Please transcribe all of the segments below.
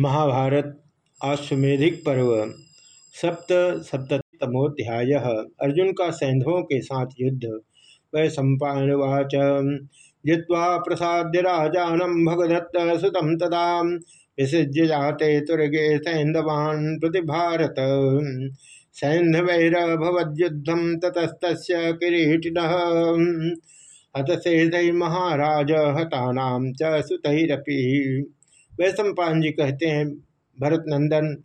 महाभारत आश्वेधिक पर्व सप्त सप्तमोध्याय अर्जुन का सैंधवों के साथ युद्ध। वै सम्पावाच जित्वा प्रसाद्य राजानम भगदत्त सुतम तदा, विसृज्य जाते तुर्गे सैंधवान् प्रति भारत। सैंधवैरभवद्युद्धम ततस्त किरीटिन। हतशेष महाराज हतानाम च सुतरपी। वैश्वपान जी कहते हैं भरत नंदन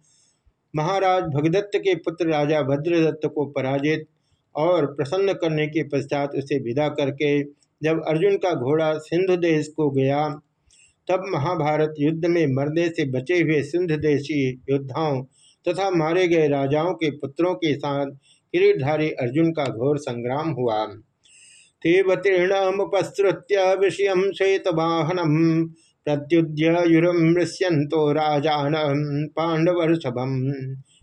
महाराज भगदत्त के पुत्र राजा भद्रदत्त को पराजित और प्रसन्न करने के पश्चात उसे विदा करके जब अर्जुन का घोड़ा सिंधु देश को गया, तब महाभारत युद्ध में मरने से बचे हुए सिंध देशी योद्धाओं तथा मारे गए राजाओं के पुत्रों के साथ किरीटधारी अर्जुन का घोर संग्राम हुआ। तीवतीर्णमुपसृत्य विषय श्वेतवाहनम प्रत्युद्य युरमृश्यंतो राजान पांडवर्षभम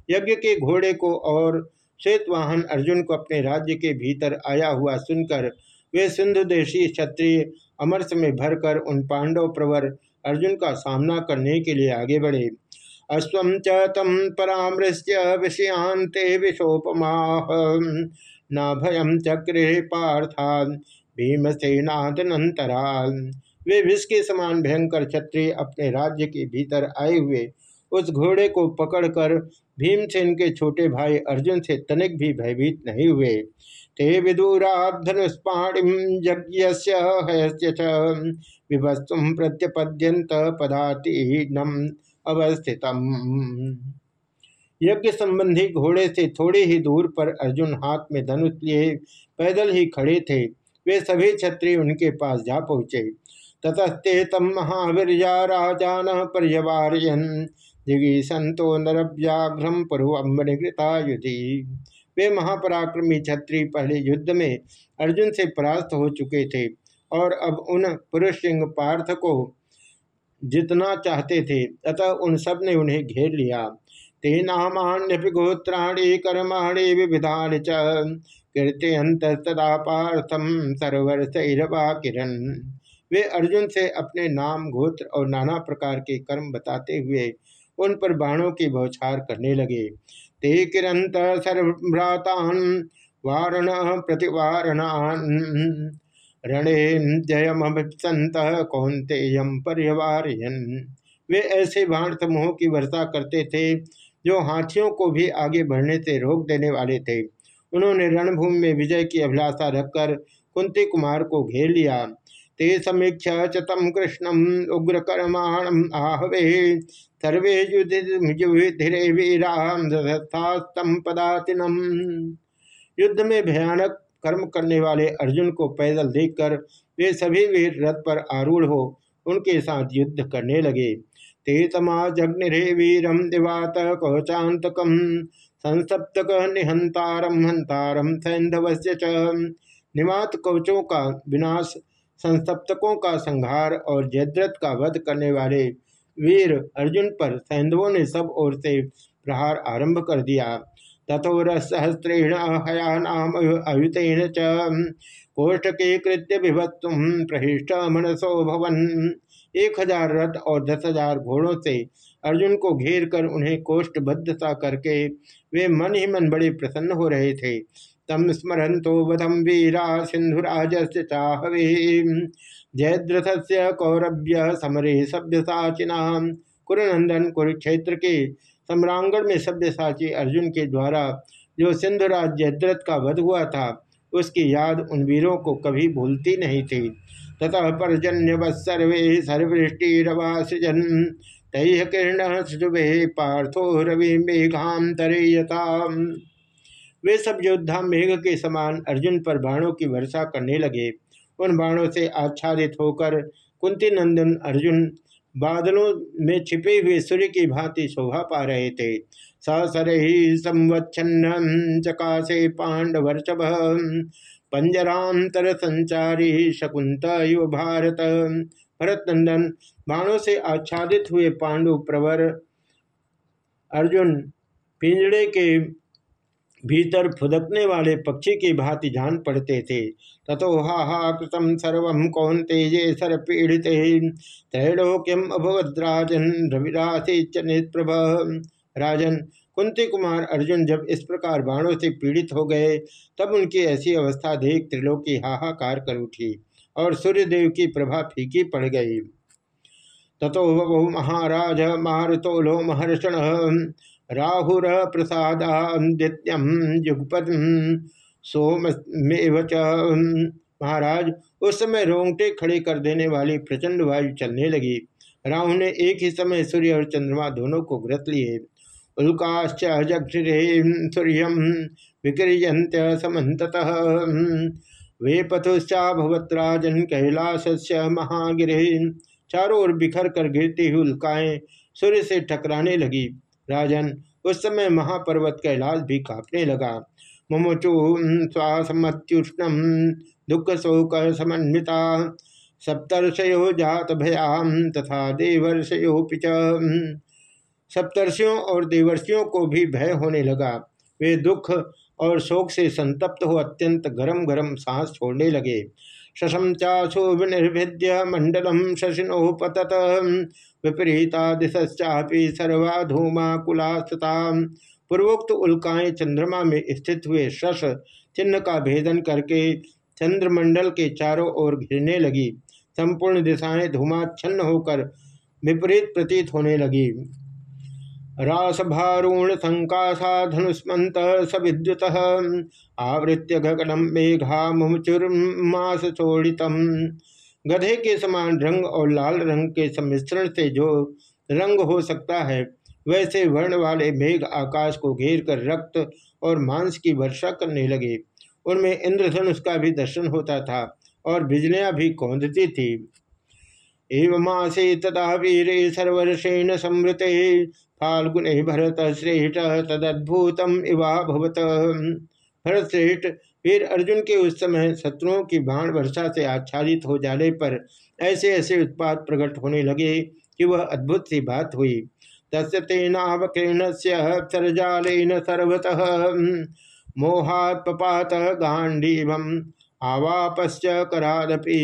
यज्ञ के घोड़े को और श्वेतवाहन अर्जुन को अपने राज्य के भीतर आया हुआ सुनकर वे सिंधु देशी क्षत्रिय अमरस में भरकर उन पांडव प्रवर अर्जुन का सामना करने के लिए आगे बढ़े। अश्व च तम परामृश्य विषयांते विशोपमा न भयम चक्रे पार्थान भीमसेनादनंतराल वे विष के समान भयंकर क्षत्रिय अपने राज्य के भीतर आए हुए उस घोड़े को पकड़कर भीमसेन के छोटे भाई अर्जुन से तनिक भी भयभीत नहीं हुए। ते विदुराधनुष्पाणिम प्रत्यपद्यंत पदातिनम अवस्थित यज्ञ संबंधी घोड़े से थोड़ी ही दूर पर अर्जुन हाथ में धनुष लिए पैदल ही खड़े थे। वे सभी क्षत्रिय उनके पास जा पहुँचे। ततस्ते तम महावीरजा राजान पर्यवारयन। दिगी संतो नरव्याघ्रम पुरुवम्बनिकृता युधि वे महापराक्रमी छत्री पहले युद्ध में अर्जुन से परास्त हो चुके थे और अब उन पुरुष सिंह पार्थ को जितना चाहते थे, अतः उन सबने उन्हें घेर लिया। ते नामान्यपि गोत्राणी, कर्माणी, विविधान च कीर्ति अंत तदा वे अर्जुन से अपने नाम, गोत्र और नाना प्रकार के कर्म बताते हुए उन पर बाणों की बौछार करने लगे। ते किरंत सर्वभ्रातान वारण प्रतिवारणान। रणेन जयमभिसंत कौंतेयम पर्यवारयन। वे ऐसे बाण समूह की वर्षा करते थे, जो हाथियों को भी आगे बढ़ने से रोक देने वाले थे। उन्होंने रणभूमि में विजय की अभिलाषा रखकर कुंती कुमार को घेर लिया। ते समीक्ष च तम कृष्णम उग्रकर्माणम आहवे। सर्वे युधिरे वीराम पदातिनम। युद्ध में भयानक कर्म करने वाले अर्जुन को पैदल देखकर वे सभी वीर रथ पर आरूढ़ हो उनके साथ युद्ध करने लगे। ते तमाजग्निरे वीरम दिवात कवचातकम संसप्तक निहंतारम हंतारम सैंधवस्य च। निवात कवचों का विनाश संसप्तकों का संहार और जयद्रथ का वध करने वाले वीर अर्जुन पर सैंधवों ने सब ओर से प्रहार आरंभ कर दिया। तथोरसहस्रेण हयानाम अयुतेन च कृत्य विभत्तुम प्रहिष्ट मनसो भवन। एक हज़ार रथ और दस हज़ार घोड़ों से अर्जुन को घेर कर उन्हें कोष्ठबद्धता करके वे मन ही मन बड़े प्रसन्न हो रहे थे। तम स्मरतो वधम वीरा सिंधुराज से चाहवे जयद्रथ से कौरभ्य समरे सभ्यसाचिना। कुरुनंदन कुरुक्षेत्र के सम्रांगण में सभ्यसाची अर्जुन के द्वारा जो सिंधुराज जयद्रथ का वध हुआ था, उसकी याद उन वीरों को कभी भूलती नहीं थी। ततः सर्वृष्टि रवा सृजन तय किरण शुभे पार्थो रवि मेघांतरे यथा वे सब योद्धा मेघ के समान अर्जुन पर बाणों की वर्षा करने लगे। उन बाणों से आच्छादित होकर कुंती नंदन अर्जुन बादलों में छिपे हुए सूर्य की भांति शोभा पा रहे थे। ससर ही संवच्छन चकाशे पांडवर्षभ पंजरांतर संचारी शकुंत युव भारत। भरत नंदन बाणों से आच्छादित हुए पांडु प्रवर अर्जुन पिंजड़े के भीतर फुदकने वाले पक्षी की भांति जान पड़ते थे। तथो हा कृतम सर्व कौंते ये सर पीड़ित त्रैलोक्यम अभवद्राजन रविराशि चनित प्रभ राजन, कुंती कुमार अर्जुन जब इस प्रकार बाणों से पीड़ित हो गए, तब उनकी ऐसी अवस्था देख त्रिलोकी हाहाकार कर उठी और सूर्यदेव की प्रभा फीकी पड़ गई। ततो बहु महाराज, मारुतोलो महर्षण। राहुर प्रसाद प्रसादादित्यम युगपद सोमेव महाराज, उस समय रोंगटे खड़े कर देने वाली प्रचंड वायु चलने लगी। राहु ने एक ही समय सूर्य और चंद्रमा दोनों को ग्रत लिए। उल्काश्च सूर्य विक्रियंत समत वे पथुश्चा भवत्राजन कैलाश महागिरे। चारों ओर बिखर कर गिरती हुई उल्काएँ सूर्य से टकराने लगी। राजन। उस समय महापर्वत कैलाश भी कांपने लगा। मुमुचु श्वासमत्युष्णम दुख शोक समन्विता सप्तर्षयो जात भयाम तथा देवर्षयो पिच सप्तर्षियों और देवर्षियों को भी भय होने लगा। वे दुख और शोक से संतप्त हो अत्यंत गरम गरम सांस छोड़ने लगे। शशम चाशो विनिर्भिद्य मंडलम शशिनोपतत विपरीता दिशापि सर्वा धूमा कुलास्तता पूर्वोक्त उल्काएँ चंद्रमा में स्थित हुए शश चिन्ह का भेदन करके चंद्रमंडल के चारों ओर घिरने लगी। संपूर्ण दिशाएँ धूमाच्छन्न होकर विपरीत प्रतीत होने लगी। रासभारूण संकाशा धनुष्मंत सविद्युत आवृत्य गगनम मेघा मुमुचुर्मास चोड़ितम गधे के समान रंग और लाल रंग के सम्मिश्रण से जो रंग हो सकता है, वैसे वर्ण वाले मेघ आकाश को घेर कर रक्त और मांस की वर्षा करने लगे। उनमें इंद्रधनुष का भी दर्शन होता था और बिजलियाँ भी कौंधती थी। एवमासे तदा वीर सर्वर्षेण संवृते। फाल्गुन भरत श्रेष्ठ तदद्भुतम इवा भवत। भरत श्रेष्ठ वीर अर्जुन के उस समय शत्रुओं की बाण वर्षा से आच्छादित हो जाने पर ऐसे ऐसे उत्पाद प्रकट होने लगे कि वह अद्भुत सी बात हुई। तस्य तेनावकीर्ण से सरजालेन सर्वतः। मोहात पपात गांडीव आवापश्च करादपि।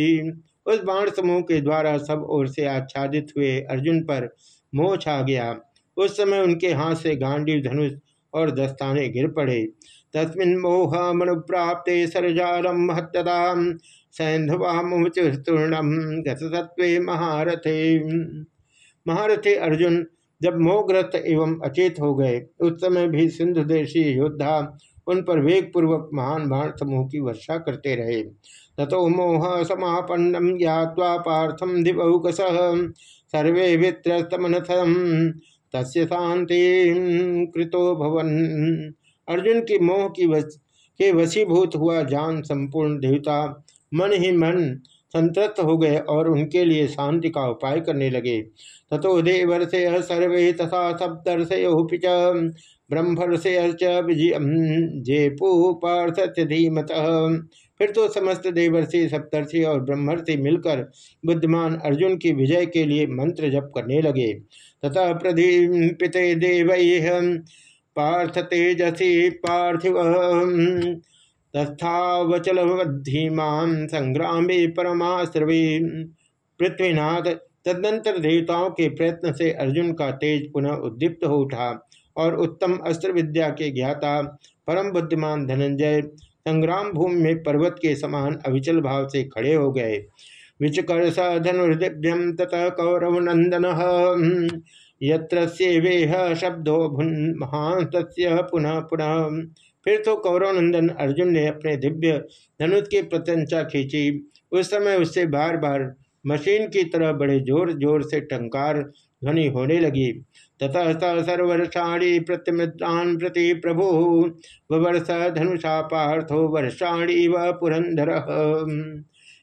उस बाण समूह के द्वारा सब ओर से आच्छादित हुए अर्जुन पर मोह छा गया। उस समय उनके हाथ से गांडीव धनुष और दस्ताने गिर पड़े। तस्मिन मोह मनु प्राप्त सरजालम महत्तदा सैंधवामुचूर्णम गतत्व महारथे। महारथे अर्जुन जब मोहग्रस्त एवं अचेत हो गए, उस समय भी सिंधु देशी योद्धा उन पर वेग पूर्वक महान बाण समूह की वर्षा करते रहे। तथो मोह समापन्नम ज्ञावा पार्थम दिवौकस। सर्वे वित्रस्तमनथम तस्य शांति कृतो भवन। अर्जुन की मोह की वश के वशीभूत हुआ जान संपूर्ण देवता मन ही मन संतृप्त हो गए और उनके लिए शांति का उपाय करने लगे। तथो देवर्षय सर्वे तथा सप्तर्षयोपिच ब्रह्मर्षय विजय जेपू पार्थ धीमत। फिर तो समस्त देवर्षि, सप्तर्षि और ब्रह्मर्षि मिलकर बुद्धिमान अर्जुन की विजय के लिए मंत्र जप करने लगे। तथा प्रदीपिते देव, पार्थ तेजसी पार्थिव तस्थावचलवधीमान संग्राम परमाश्रवी पृथ्वीनाथ तदनंतर देवताओं के प्रयत्न से अर्जुन का तेज पुनः उद्दीप्त हो उठा और उत्तम अस्त्र विद्या के ज्ञाता, परम बुद्धिमान धनंजय संग्राम भूमि में पर्वत के समान अविचल भाव से खड़े हो गए। विचकर्ष धनुर्दिभ्यम ततः कौरव नंदन यत्र शब्दो भुन महान पुनः पुनः। फिर तो कौरव नंदन अर्जुन ने अपने दिव्य धनुष की प्रत्यंचा खींची। उस समय उससे बार बार मशीन की तरह बड़े ज़ोर ज़ोर से टंकार ध्वनि होने लगी। ततः सर्वर्षाणी प्रतिमित्रान प्रति प्रभु। वर्ष धनुषा पार्थो वर्षाणी व पुरंधर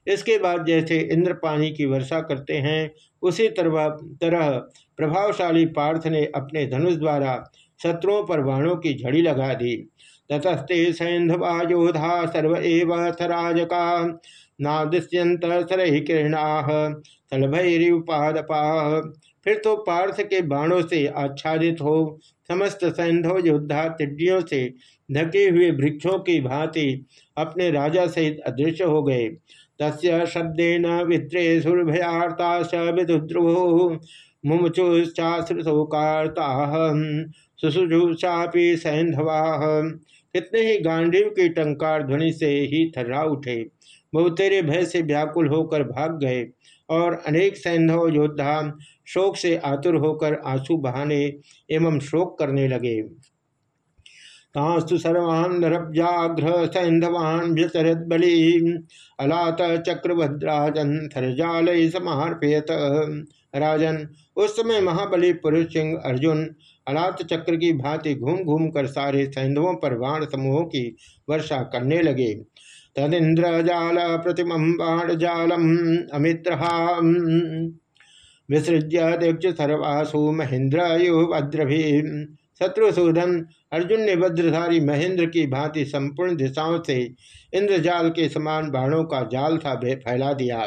इसके बाद जैसे इंद्र पानी की वर्षा करते हैं, उसी तरह तरह प्रभावशाली पार्थ ने अपने धनुष द्वारा शत्रुओं पर बाणों की झड़ी लगा दी। ततस्ते सैंधवा योधा सर्व एव थराजका नादृश्यंत सरहि किरणा तलभैरिपादपा फिर तो पार्थ के बाणों से आच्छादित हो, समस्त सैंधव योद्धा टिड्डियों से ढके हुए वृक्षों की भांति अपने राजा सहित अदृश्य हो गए। तस्य शब्देन विद्रे सुरभयाता स विदुद्रुव मुमुचुश्चाश्रुतोकार्ता सुसुजुषापि सैंधवा। कितने ही गांडीव की टंकार ध्वनि से ही थर्रा उठे। बहुतेरे भय से व्याकुल होकर भाग गए। और अनेक सैंधव योद्धा शोक से आतुर होकर आँसू बहाने एवं शोक करने लगे। तास्तु सर्वान् नरब्जाघ्र सैंधवान् व्यचरत बलि, अलात चक्रभद्राजन थरजाल समर्पयत। राजन, उस समय महाबली पुरुष सिंह अर्जुन अलात चक्र की भांति घूम घूम कर सारे सैंधवों पर बाण समूहों की वर्षा करने लगे। तदिंद्र जाल प्रतिम बाण अमित्र विसृज्य दीक्ष सर्वासु महेंद्र यु भद्रभी शत्रुसूदन अर्जुन ने वज्रधारी महेंद्र की भांति संपूर्ण दिशाओं से इंद्रजाल के समान बाणों का जाल था फैला दिया।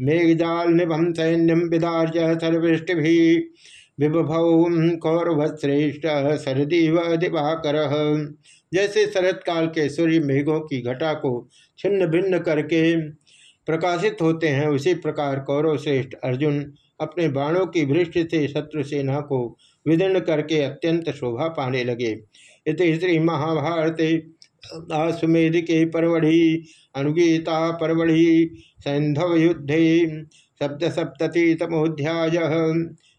मेघजाल निभम सैन्यम विदार्य सर्वृष्टि भी। विभव कौरवश्रेष्ठ शरदीव दिवाकर। जैसे शरत काल के सूर्य मेघों की घटा को छिन्न भिन्न करके प्रकाशित होते हैं, उसी प्रकार कौरव श्रेष्ठ अर्जुन अपने बाणों की वृष्टि से शत्रु सेना को विदीर्ण करके अत्यंत शोभा पाने लगे। इत श्री महाभारत आश्वेद के परवढ़ि, अनुगीता परवढ़ि सैंधव युद्धे सप्त सप्तति तमोध्याय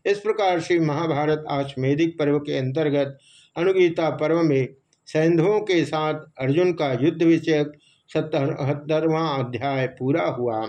इस प्रकार श्री महाभारत आश्वेदिक पर्व के अंतर्गत अनुगीता पर्व में सैंधवों के साथ अर्जुन का युद्ध विषयक सत्तरवा अध्याय पूरा हुआ।